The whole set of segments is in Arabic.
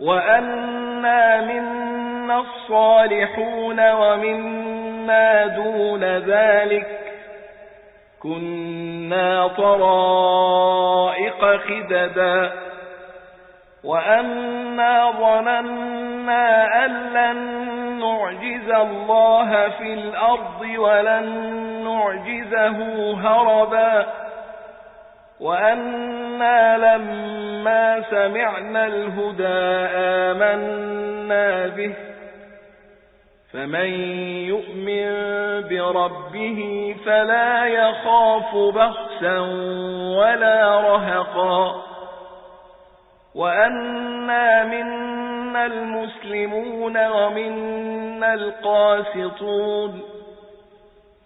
وأنا منا الصالحون ومنا دون ذلك كنا طرائق خددا وأنا ظننا أن لن نعجز الله في الأرض ولن نعجزه هربا وأنا لما سمعنا الهدى آمنا به فمن يؤمن بربه فلا يخاف بخسا ولا رهقا وأنا منا المسلمون ومنا القاسطون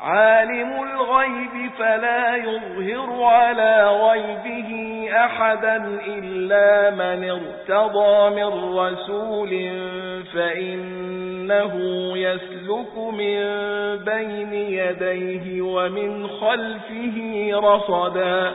عالم الغيب فلا يظهر على غيبه أحدا إلا من ارتضى من رسول فإنه يسلك من بين يديه ومن خلفه رصدا